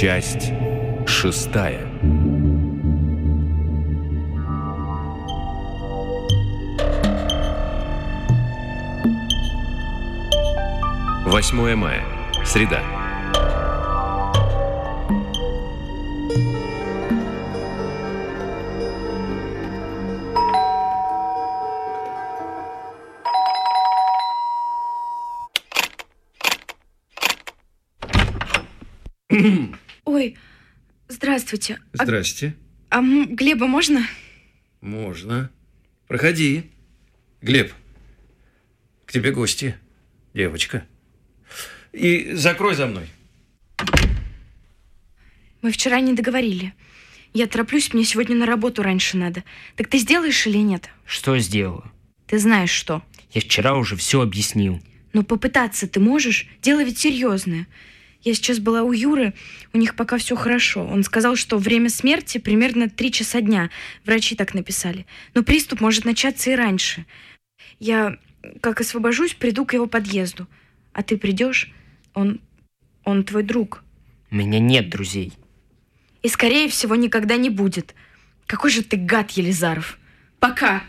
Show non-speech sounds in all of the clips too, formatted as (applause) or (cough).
Часть шестая. Восьмое мая. Среда. (clears throat) Ой, здравствуйте. А- Здрасте. А, м, Глеба можно? Можно. Проходи. Глеб, к тебе гости. Девочка. И закрой за мной. Мы вчера не договорили. Я тороплюсь, мне сегодня на работу раньше надо. Так ты сделаешь или нет? Что сделаю? Ты знаешь что. Я вчера уже все объяснил. Но попытаться ты можешь? Дело ведь серьезное. Я сейчас была у Юры, у них пока все хорошо. Он сказал, что время смерти примерно 3 часа дня. Врачи так написали. Но приступ может начаться и раньше. Я, как освобожусь, приду к его подъезду. А ты придешь? Он, он твой друг. У меня нет друзей. И, скорее всего, никогда не будет. Какой же ты гад, Елизаров. Пока.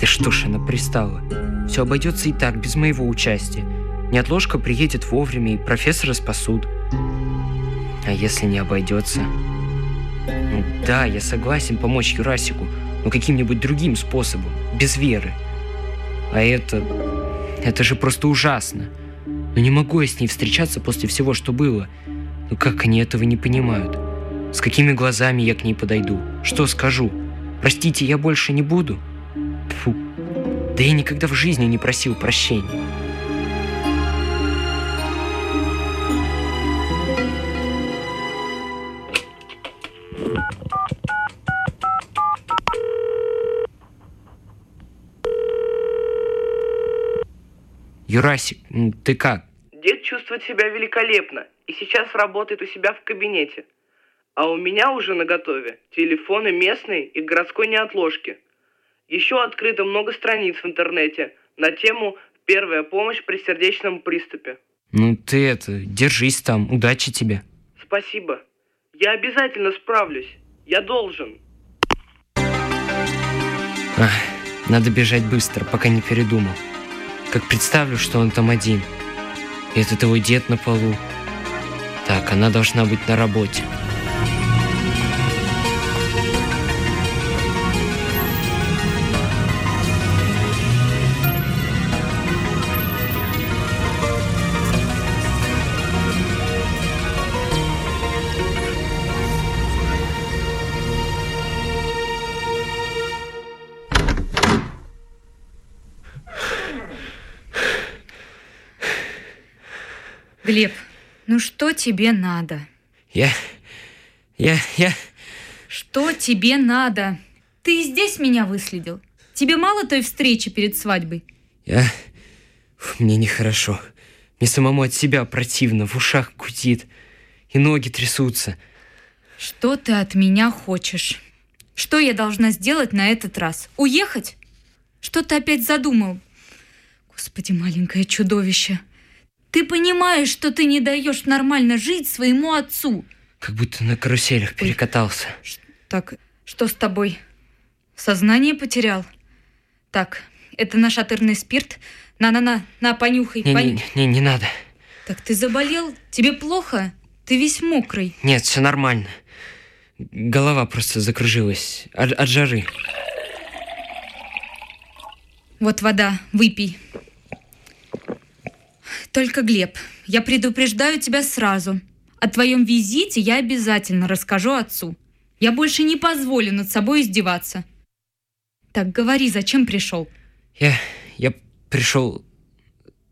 Ты что ж, она пристала? Все обойдется и так, без моего участия. Неотложка приедет вовремя, и профессора спасут. А если не обойдется? Ну да, я согласен помочь Юрасику, но каким-нибудь другим способом, без веры. А это... Это же просто ужасно. Но не могу я с ней встречаться после всего, что было. Ну как они этого не понимают? С какими глазами я к ней подойду? Что скажу? Простите, я больше не буду? Фу. Да я никогда в жизни не просил прощения. Юрасик, ты как? Дед чувствует себя великолепно и сейчас работает у себя в кабинете. А у меня уже наготове телефоны местные и городской неотложки. Еще открыто много страниц в интернете на тему «Первая помощь при сердечном приступе». Ну ты это, держись там, удачи тебе. Спасибо. Я обязательно справлюсь. Я должен. Ах, надо бежать быстро, пока не передумал. Как представлю, что он там один. И это твой дед на полу. Так, она должна быть на работе. Глеб, ну что тебе надо? Я... Я... Я... Что тебе надо? Ты и здесь меня выследил. Тебе мало той встречи перед свадьбой? Я... Мне нехорошо. Мне самому от себя противно, в ушах кутит. И ноги трясутся. Что ты от меня хочешь? Что я должна сделать на этот раз? Уехать? Что ты опять задумал? Господи, маленькое чудовище. Ты понимаешь, что ты не даешь нормально жить своему отцу. Как будто на каруселях перекатался. Так, что с тобой? Сознание потерял? Так, это наш атырный спирт. На-на-на, на, понюхай. Не, пон- не, не, не надо. Так ты заболел? Тебе плохо? Ты весь мокрый. Нет, все нормально. Голова просто закружилась от, от жары. Вот вода, выпей. Только, Глеб, я предупреждаю тебя сразу. О твоем визите я обязательно расскажу отцу. Я больше не позволю над собой издеваться. Так, говори, зачем пришел? Я, я пришел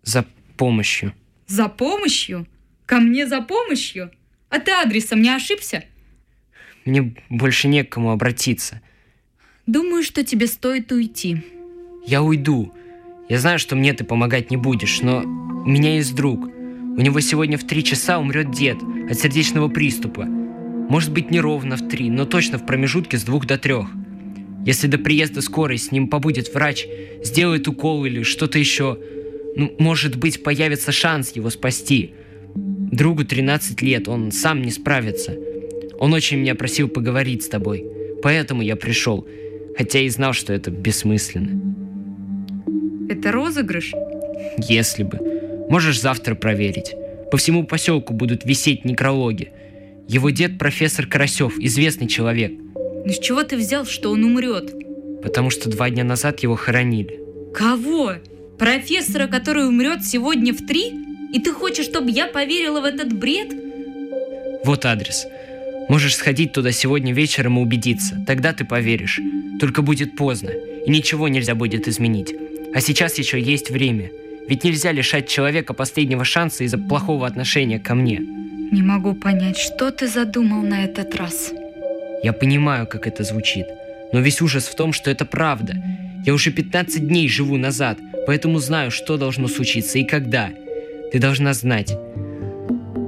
за помощью. За помощью? Ко мне за помощью? А ты адресом не ошибся? Мне больше не к кому обратиться. Думаю, что тебе стоит уйти. Я уйду. Я знаю, что мне ты помогать не будешь, но у меня есть друг. У него сегодня в три часа умрет дед от сердечного приступа. Может быть, не ровно в три, но точно в промежутке с двух до трех. Если до приезда скорой с ним побудет врач, сделает укол или что-то еще, ну, может быть, появится шанс его спасти. Другу 13 лет, он сам не справится. Он очень меня просил поговорить с тобой. Поэтому я пришел, хотя и знал, что это бессмысленно. Это розыгрыш? Если бы. Можешь завтра проверить. По всему поселку будут висеть некрологи. Его дед профессор Карасев, известный человек. Ну с чего ты взял, что он умрет? Потому что два дня назад его хоронили. Кого? Профессора, который умрет сегодня в три? И ты хочешь, чтобы я поверила в этот бред? Вот адрес. Можешь сходить туда сегодня вечером и убедиться. Тогда ты поверишь. Только будет поздно, и ничего нельзя будет изменить. А сейчас еще есть время. Ведь нельзя лишать человека последнего шанса из-за плохого отношения ко мне. Не могу понять, что ты задумал на этот раз. Я понимаю, как это звучит. Но весь ужас в том, что это правда. Я уже 15 дней живу назад, поэтому знаю, что должно случиться и когда. Ты должна знать.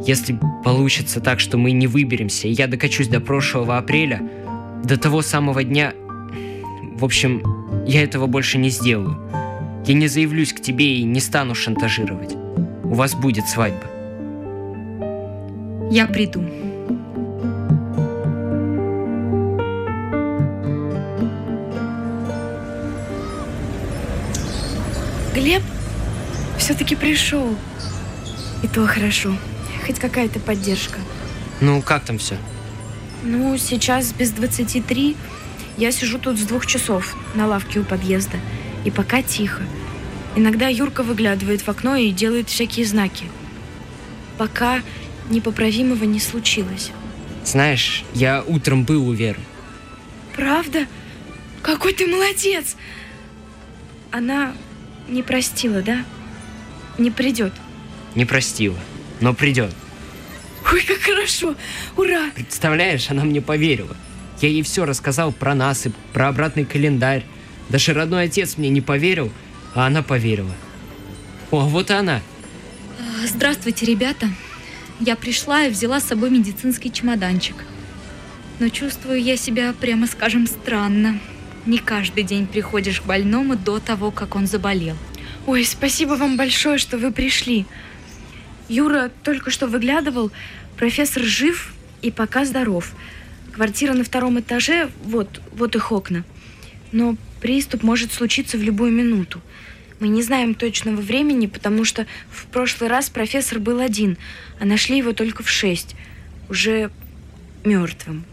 Если получится так, что мы не выберемся, и я докачусь до прошлого апреля, до того самого дня... В общем, я этого больше не сделаю. Я не заявлюсь к тебе и не стану шантажировать. У вас будет свадьба. Я приду. Глеб все-таки пришел. И то хорошо. Хоть какая-то поддержка. Ну, как там все? Ну, сейчас без 23. Я сижу тут с двух часов на лавке у подъезда. И пока тихо. Иногда Юрка выглядывает в окно и делает всякие знаки. Пока непоправимого не случилось. Знаешь, я утром был у Веры. Правда? Какой ты молодец! Она не простила, да? Не придет. Не простила, но придет. Ой, как хорошо! Ура! Представляешь, она мне поверила. Я ей все рассказал про насыпь, про обратный календарь. Даже родной отец мне не поверил, а она поверила. О, вот и она. Здравствуйте, ребята. Я пришла и взяла с собой медицинский чемоданчик. Но чувствую я себя, прямо скажем, странно. Не каждый день приходишь к больному до того, как он заболел. Ой, спасибо вам большое, что вы пришли. Юра только что выглядывал. Профессор жив и пока здоров. Квартира на втором этаже, вот, вот их окна. Но приступ может случиться в любую минуту. Мы не знаем точного времени, потому что в прошлый раз профессор был один, а нашли его только в шесть, уже мертвым.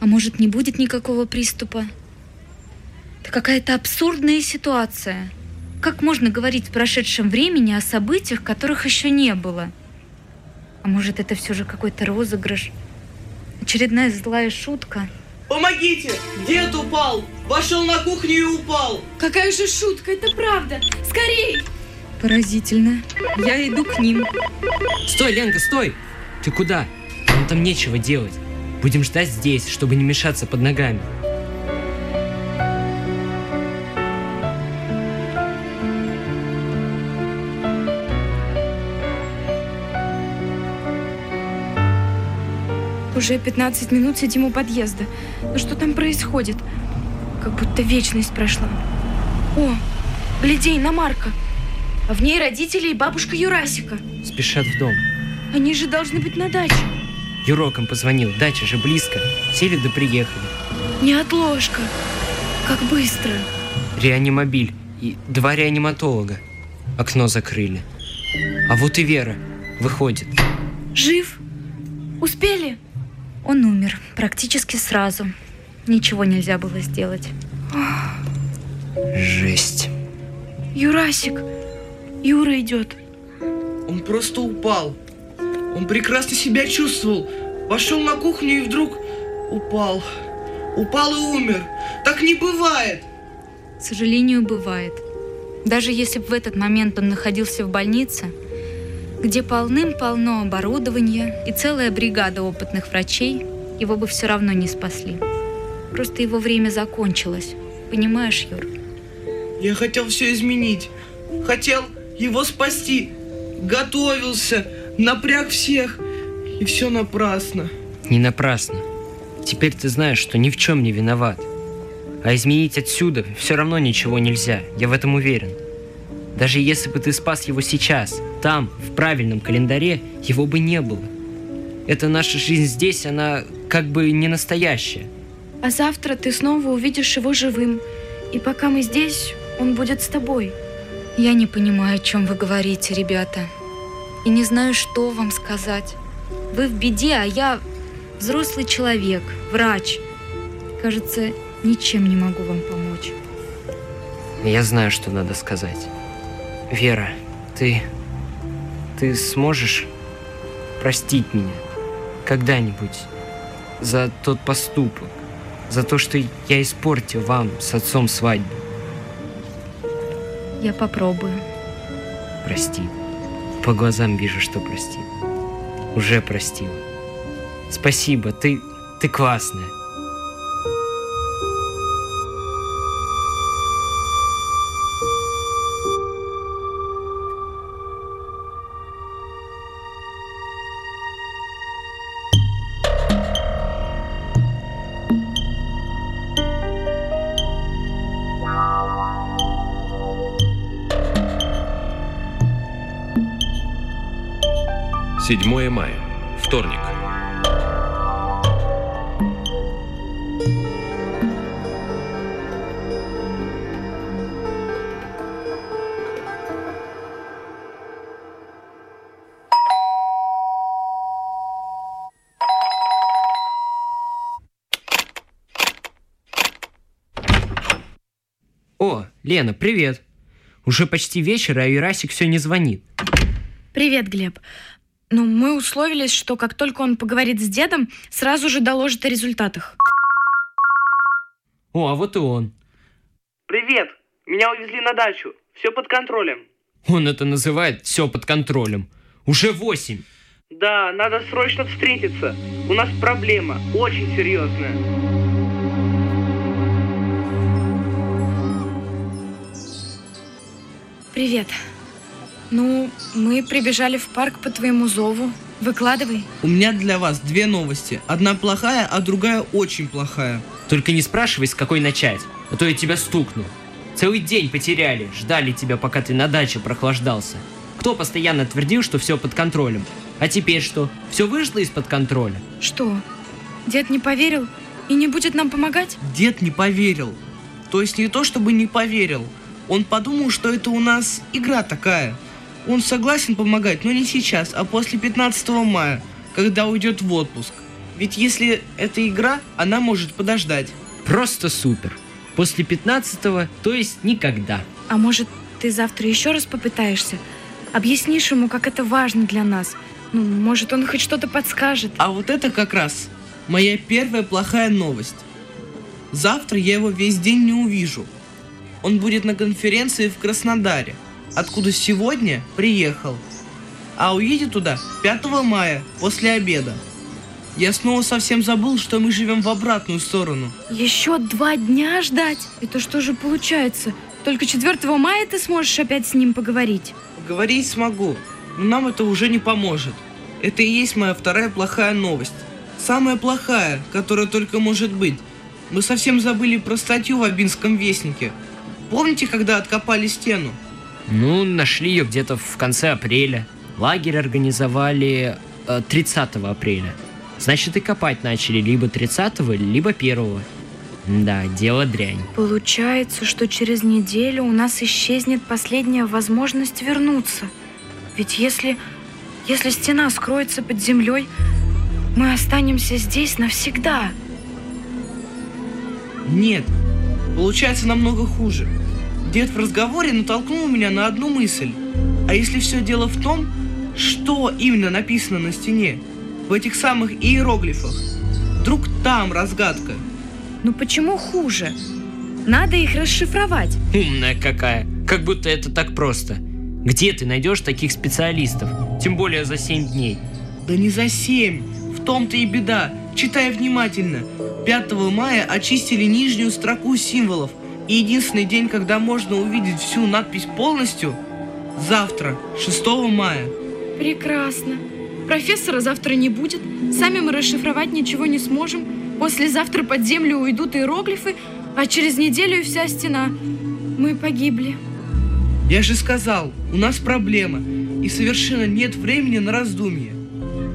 А может, не будет никакого приступа? Это какая-то абсурдная ситуация. Как можно говорить в прошедшем времени о событиях, которых еще не было? А может, это все же какой-то розыгрыш? Очередная злая шутка? Помогите! Дед упал! Вошел на кухню и упал! Какая же шутка, это правда! Скорей! Поразительно. Я иду к ним. Стой, Ленка, стой! Ты куда? Нам там нечего делать. Будем ждать здесь, чтобы не мешаться под ногами. Уже 15 минут сидим у подъезда. Ну что там происходит? Как будто вечность прошла. О, гляди, иномарка. А в ней родители и бабушка Юрасика. Спешат в дом. Они же должны быть на даче. Юроком позвонил, дача же близко. Сели да приехали. Неотложка. Как быстро. Реанимобиль и два реаниматолога. Окно закрыли. А вот и Вера выходит. Жив? Успели? Он умер практически сразу. Ничего нельзя было сделать. Жесть. Юрасик. Юра идет. Он просто упал. Он прекрасно себя чувствовал. Вошел на кухню и вдруг упал. Упал и умер. Так не бывает. К сожалению, бывает. Даже если бы в этот момент он находился в больнице, где полным-полно оборудования и целая бригада опытных врачей, его бы все равно не спасли. Просто его время закончилось. Понимаешь, Юр? Я хотел все изменить. Хотел его спасти. Готовился. Напряг всех. И все напрасно. Не напрасно. Теперь ты знаешь, что ни в чем не виноват. А изменить отсюда все равно ничего нельзя, я в этом уверен. Даже если бы ты спас его сейчас, там, в правильном календаре, его бы не было. Это наша жизнь здесь, она как бы не настоящая. А завтра ты снова увидишь его живым. И пока мы здесь, он будет с тобой. Я не понимаю, о чем вы говорите, ребята. И не знаю, что вам сказать. Вы в беде, а я взрослый человек, врач. Кажется, ничем не могу вам помочь. Я знаю, что надо сказать. Вера, ты... Ты сможешь простить меня когда-нибудь за тот поступок, за то, что я испортил вам с отцом свадьбу? Я попробую. Прости. По глазам вижу, что простил. Уже простил. Спасибо, ты... ты классная. Седьмое мая. Вторник. О, Лена, привет. Уже почти вечер, а Юрасик все не звонит. Привет, Глеб. Ну, мы условились, что как только он поговорит с дедом, сразу же доложит о результатах. О, а вот и он. Привет! Меня увезли на дачу. Все под контролем. Он это называет все под контролем. Уже восемь. Да, надо срочно встретиться. У нас проблема, очень серьезная. Привет. Ну, мы прибежали в парк по твоему зову. Выкладывай. У меня для вас две новости. Одна плохая, а другая очень плохая. Только не спрашивай, с какой начать, а то я тебя стукну. Целый день потеряли, ждали тебя, пока ты на даче прохлаждался. Кто постоянно твердил, что все под контролем? А теперь что? Все вышло из-под контроля? Что? Дед не поверил и не будет нам помогать? Дед не поверил. То есть не то, чтобы не поверил. Он подумал, что это у нас игра такая. Он согласен помогать, но не сейчас, а после 15 мая, когда уйдет в отпуск. Ведь если это игра, она может подождать. Просто супер. После 15-го, то есть никогда. А может, ты завтра еще раз попытаешься? Объяснишь ему, как это важно для нас. Ну, может, он хоть что-то подскажет. А вот это как раз моя первая плохая новость. Завтра я его весь день не увижу. Он будет на конференции в Краснодаре, откуда сегодня приехал. А уедет туда 5 мая, после обеда. Я снова совсем забыл, что мы живем в обратную сторону. Еще два дня ждать? Это что же получается? Только 4 мая ты сможешь опять с ним поговорить? Говорить смогу, но нам это уже не поможет. Это и есть моя вторая плохая новость. Самая плохая, которая только может быть. Мы совсем забыли про статью в Абинском вестнике. Помните, когда откопали стену? Ну, нашли ее где-то в конце апреля. Лагерь организовали э, 30 апреля. Значит, и копать начали либо 30 либо 1 Да, дело дрянь. Получается, что через неделю у нас исчезнет последняя возможность вернуться. Ведь если, если стена скроется под землей, мы останемся здесь навсегда. Нет, получается намного хуже. Дед в разговоре натолкнул меня на одну мысль. А если все дело в том, что именно написано на стене, в этих самых иероглифах? Вдруг там разгадка? Ну почему хуже? Надо их расшифровать. Умная какая. Как будто это так просто. Где ты найдешь таких специалистов? Тем более за 7 дней. Да не за семь. В том-то и беда. Читай внимательно. 5 мая очистили нижнюю строку символов. И единственный день, когда можно увидеть всю надпись полностью, завтра, 6 мая. Прекрасно. Профессора завтра не будет. Сами мы расшифровать ничего не сможем. Послезавтра под землю уйдут иероглифы, а через неделю и вся стена. Мы погибли. Я же сказал, у нас проблема. и совершенно нет времени на раздумье.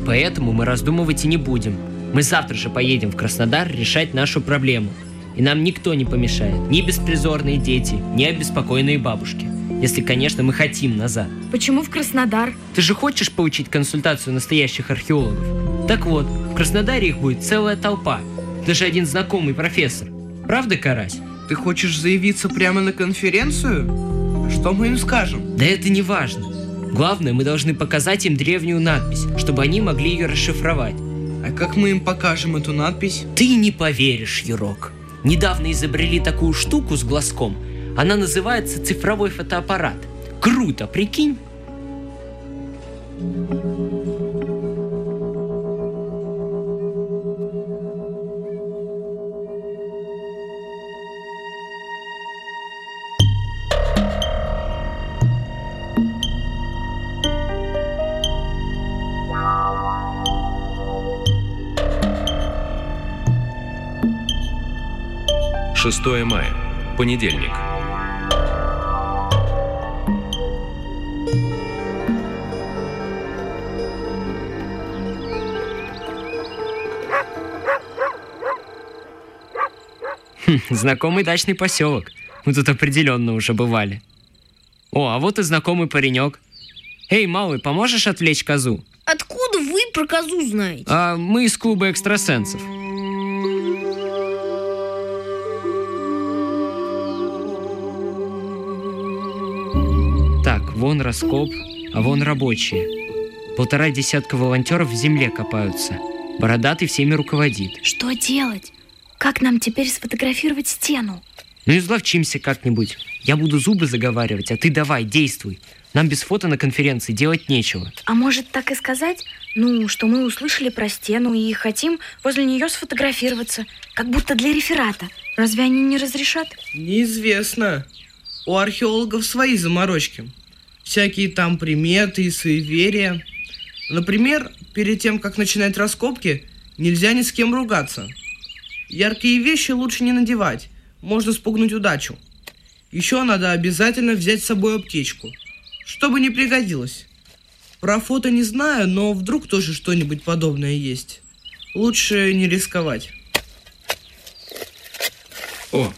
Поэтому мы раздумывать и не будем. Мы завтра же поедем в Краснодар решать нашу проблему. И нам никто не помешает. Ни беспризорные дети, ни обеспокоенные бабушки. Если, конечно, мы хотим назад. Почему в Краснодар? Ты же хочешь получить консультацию настоящих археологов? Так вот, в Краснодаре их будет целая толпа. Даже один знакомый профессор. Правда, Карась? Ты хочешь заявиться прямо на конференцию? А что мы им скажем? Да это не важно. Главное, мы должны показать им древнюю надпись, чтобы они могли ее расшифровать. А как мы им покажем эту надпись? Ты не поверишь, Юрок. Недавно изобрели такую штуку с глазком. Она называется цифровой фотоаппарат. Круто, прикинь? Шестое мая. Понедельник. Знакомый дачный поселок. Мы тут определенно уже бывали. О, а вот и знакомый паренек. Эй, малый, поможешь отвлечь козу? Откуда вы про козу знаете? А мы из клуба экстрасенсов. Вон раскоп, а вон рабочие. Полтора десятка волонтеров в земле копаются. Бородатый всеми руководит. Что делать? Как нам теперь сфотографировать стену? Ну изловчимся как-нибудь. Я буду зубы заговаривать, а ты давай, действуй. Нам без фото на конференции делать нечего. А может так и сказать? Ну, что мы услышали про стену и хотим возле нее сфотографироваться, как будто для реферата. Разве они не разрешат? Неизвестно. У археологов свои заморочки. Всякие там приметы и суеверия. Например, перед тем, как начинать раскопки, нельзя ни с кем ругаться. Яркие вещи лучше не надевать, можно спугнуть удачу. Еще надо обязательно взять с собой аптечку, чтобы не пригодилось. Про фото не знаю, но вдруг тоже что-нибудь подобное есть. Лучше не рисковать. О,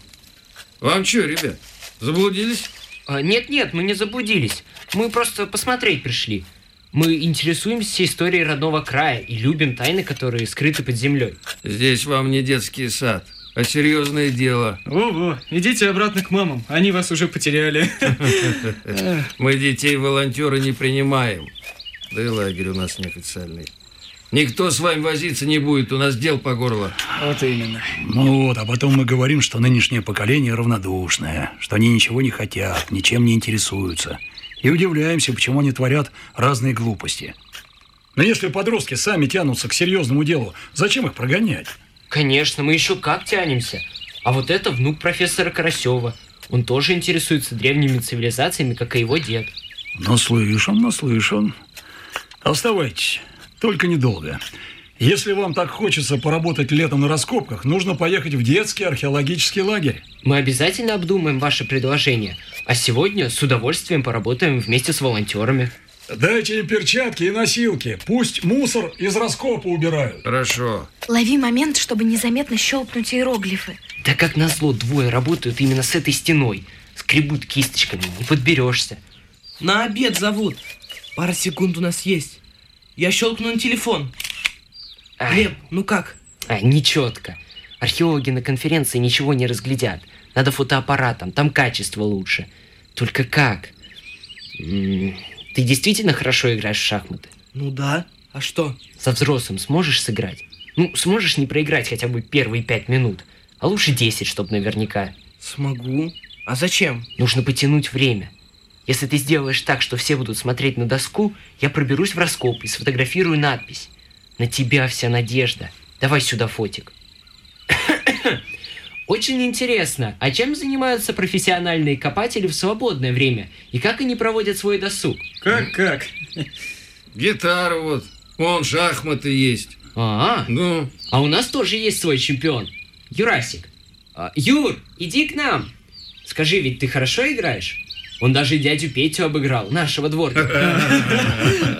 вам что, ребят, заблудились? А, Нет-нет, мы не заблудились. Мы просто посмотреть пришли. Мы интересуемся историей родного края и любим тайны, которые скрыты под землей. Здесь вам не детский сад, а серьезное дело. Ого, идите обратно к мамам, они вас уже потеряли. (laughs) Мы детей волонтеры не принимаем. Да и лагерь у нас неофициальный. Никто с вами возиться не будет, у нас дел по горло. Вот именно. Ну вот, а потом мы говорим, что нынешнее поколение равнодушное, что они ничего не хотят, ничем не интересуются. И удивляемся, почему они творят разные глупости. Но если подростки сами тянутся к серьезному делу, зачем их прогонять? Конечно, мы еще как тянемся. А вот это внук профессора Карасева. Он тоже интересуется древними цивилизациями, как и его дед. Наслышан, наслышан. Оставайтесь, только недолго. Если вам так хочется поработать летом на раскопках, нужно поехать в детский археологический лагерь. Мы обязательно обдумаем ваше предложение. А сегодня с удовольствием поработаем вместе с волонтерами. Дайте им перчатки и носилки. Пусть мусор из раскопа убирают. Хорошо. Лови момент, чтобы незаметно щелкнуть иероглифы. Да как назло, двое работают именно с этой стеной. Скребут кисточками, не подберешься. На обед зовут. Пара секунд у нас есть. Я щелкну на телефон. Глеб, ну как? а, нечетко. Археологи на конференции ничего не разглядят. Надо фотоаппаратом, там качество лучше. Только как? М, Ты действительно хорошо играешь в шахматы? Ну да. А что? Со взрослым сможешь сыграть? Ну, сможешь не проиграть хотя бы первые пять минут. А лучше 10, чтобы наверняка. Смогу. А зачем? Нужно потянуть время. Если ты сделаешь так, что все будут смотреть на доску, я проберусь в раскоп и сфотографирую надпись. На тебя вся надежда. Давай сюда фотик. (coughs) Очень интересно, а чем занимаются профессиональные копатели в свободное время? И как они проводят свой досуг? Как-как? (laughs) Гитара вот. Вон шахматы есть. А, Ну, а у нас тоже есть свой чемпион. Юрасик. А, Юр, иди к нам. Скажи, ведь ты хорошо играешь? Он даже дядю Петю обыграл, нашего дворника.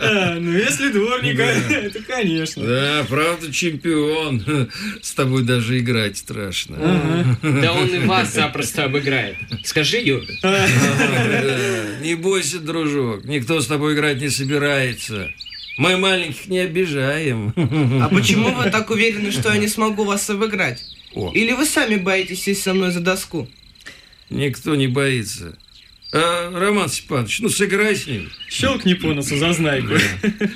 (laughs) Ну, если дворника, это конечно. Да, правда, чемпион. С тобой даже играть страшно. Да он и вас запросто обыграет. Скажи, Юр. (laughs) Не бойся, дружок, никто с тобой играть не собирается. Мы маленьких не обижаем. А почему вы так уверены, что я не смогу вас обыграть? Или вы сами боитесь сесть со мной за доску? Никто не боится. А, Роман Степанович, ну сыграй с ним. Щелкни по носу за знайку.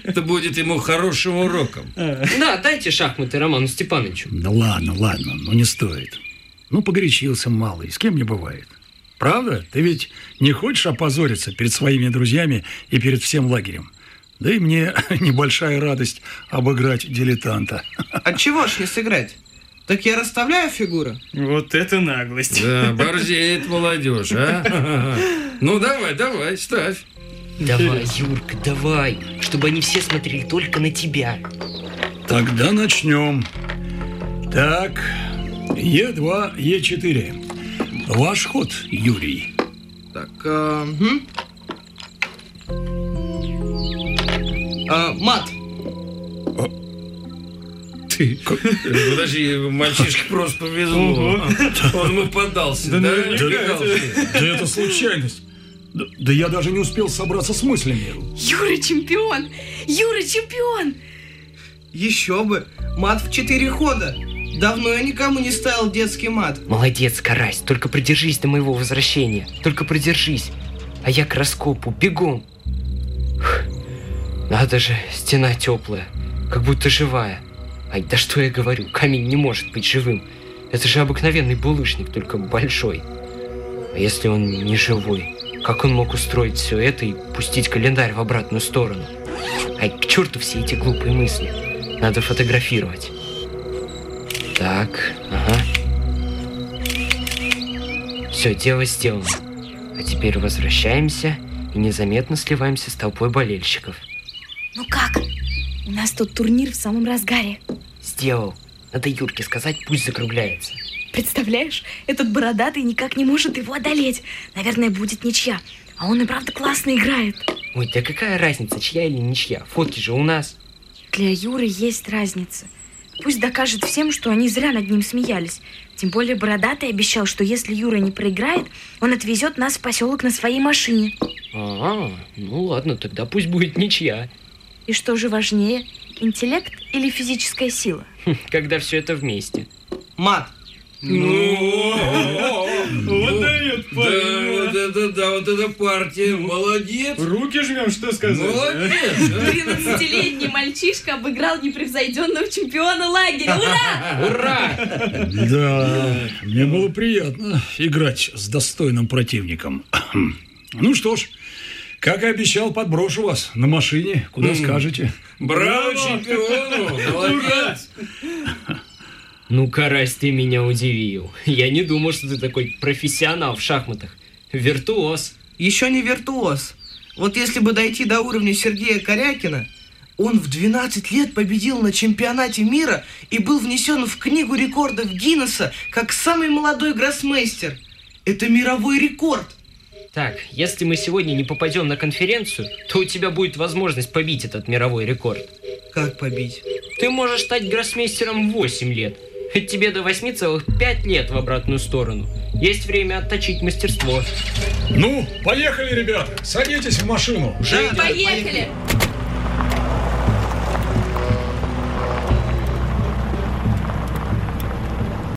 Это будет ему хорошим уроком. Да, дайте шахматы Роману Степановичу. Да ладно, ладно, но не стоит. Ну, погорячился малый, с кем не бывает. Правда? Ты ведь не хочешь опозориться перед своими друзьями и перед всем лагерем? Да и мне (laughs) небольшая радость обыграть дилетанта. От чего ж не сыграть? Так я расставляю фигуры? Вот это наглость. Да, борзеет молодежь, а? (laughs) Ну давай, давай, ставь. Давай, Юрка, давай, чтобы они все смотрели только на тебя. Тогда начнем. Так, Е2, Е4. Ваш ход, Юрий. Так, а. А, мат. Ты, подожди, мальчишке просто повезло. Он ему подался, да? Да, да это случайность. Да, да я даже не успел собраться с мыслями. Юра чемпион! Юра чемпион! Еще бы. Мат в четыре хода. Давно я никому не ставил детский мат. Молодец, Карась, только придержись до моего возвращения. Только придержись. А я к раскопу, бегом. Надо же, стена теплая, как будто живая. Ай, да что я говорю, камень не может быть живым. Это же обыкновенный булыжник, только большой. А если он не живой? Как он мог устроить все это и пустить календарь в обратную сторону? Ай, к черту все эти глупые мысли. Надо фотографировать. Так, ага. Все, дело сделано. А теперь возвращаемся и незаметно сливаемся с толпой болельщиков. Ну как? У нас тут турнир в самом разгаре. Сделал. Надо Юрке сказать, пусть закругляется. Представляешь, этот бородатый никак не может его одолеть. Наверное, будет ничья. А он и правда классно играет. Ой, да какая разница, чья или ничья? Фотки же у нас. Для Юры есть разница. Пусть докажет всем, что они зря над ним смеялись. Тем более Бородатый обещал, что если Юра не проиграет, он отвезет нас в поселок на своей машине. А, ну ладно, тогда пусть будет ничья. И что же важнее, интеллект или физическая сила? Хм, Когда все это вместе. Мат. Ну, Вот дает да, вот это, да, вот эта партия, молодец. Руки жмем, что сказать. Молодец. а? 13-летний мальчишка обыграл непревзойденного чемпиона лагеря. Ура! Ура! Да, мне было приятно играть с достойным противником. (clears throat) Ну что ж, как и обещал, подброшу вас на машине, куда скажете. Браво чемпиону, (laughs) молодец. Ну, Карась, ты меня удивил. Я не думал, что ты такой профессионал в шахматах. Виртуоз. Еще не виртуоз. Вот если бы дойти до уровня Сергея Корякина, он в 12 лет победил на чемпионате мира и был внесен в книгу рекордов Гиннесса как самый молодой гроссмейстер. Это мировой рекорд. Так, если мы сегодня не попадем на конференцию, то у тебя будет возможность побить этот мировой рекорд. Как побить? Ты можешь стать гроссмейстером в 8 лет. Ведь тебе до 8 целых 5 лет в обратную сторону. Есть время отточить мастерство. Ну, поехали, ребята, садитесь в машину. Да, Поехали!